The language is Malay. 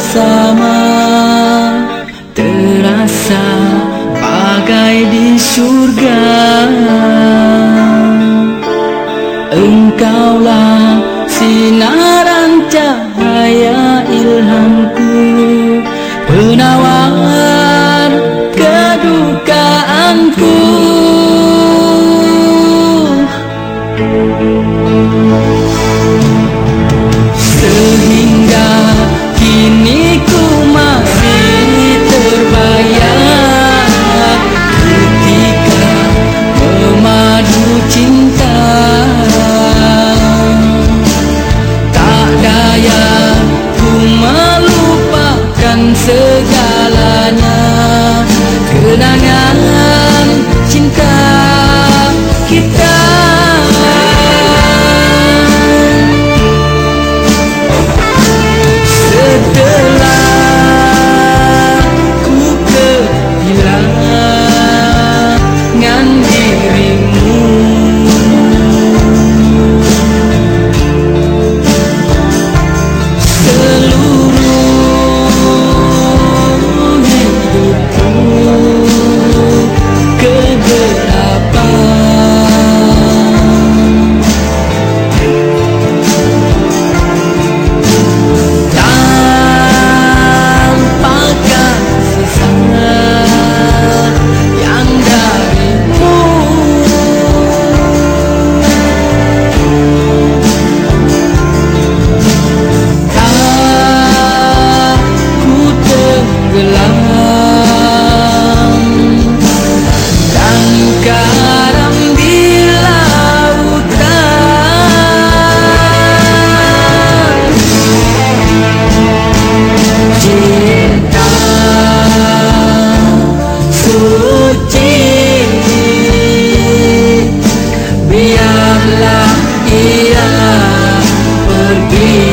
Bersama. Terasa bagai di surga sana be